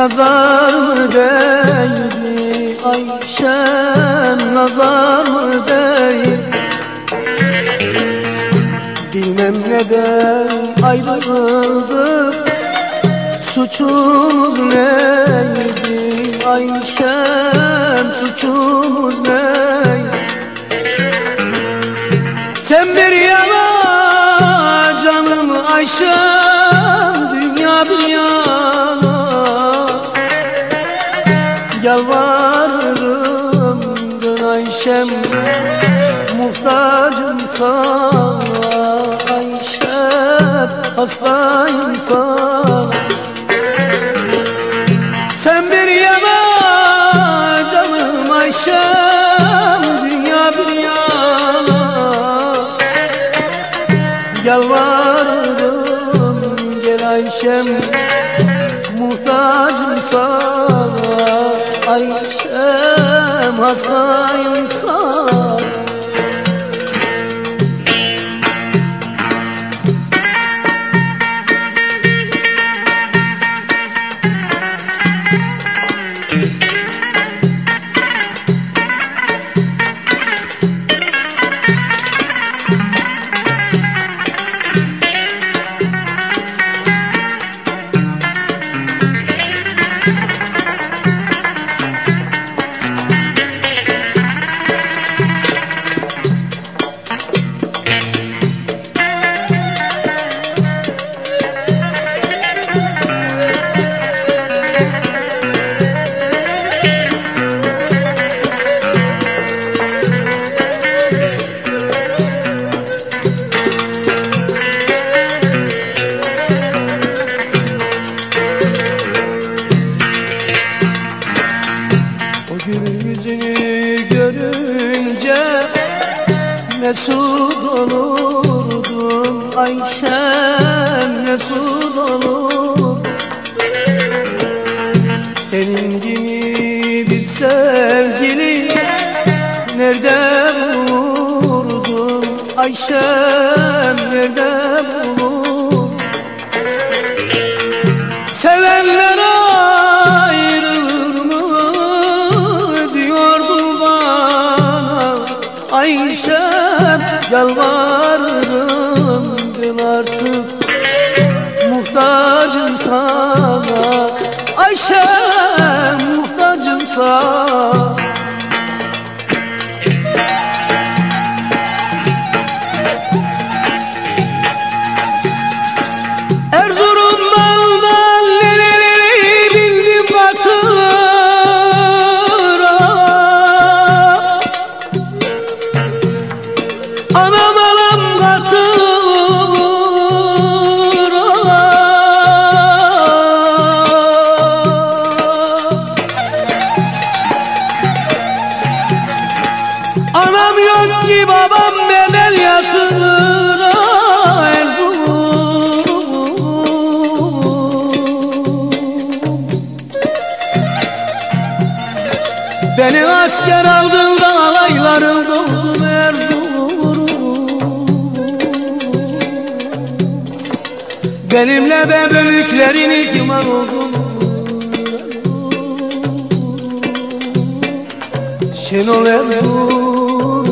Nazar mı değdi? Ayşem nazar mı değdi? Bilmem neden ayrıldık Suçumuz neydi? Ayşem suçumuz neydi? Sen bir yana canım Ayşem Dünya bir Muhtacım sana Ayşem Hastayım sana. Sen bir yana canım Ayşem Dünya bir yana. Yalvarırım gel Ayşem Muhtacım sana hastayım sana Mesut olurdum Ayşem Mesut olur. Senin gibi bir sevgili Nerede bulurdum? Ayşem nerede bulurdum Sevenler Ayşem yalvarırım dön artık. Muhtacım sana Ayşem muhtacım sana Beni asker aldın da alaylarım doldu Erzurum Benimle be bölüklerini yıman oldum Şenol Erzurum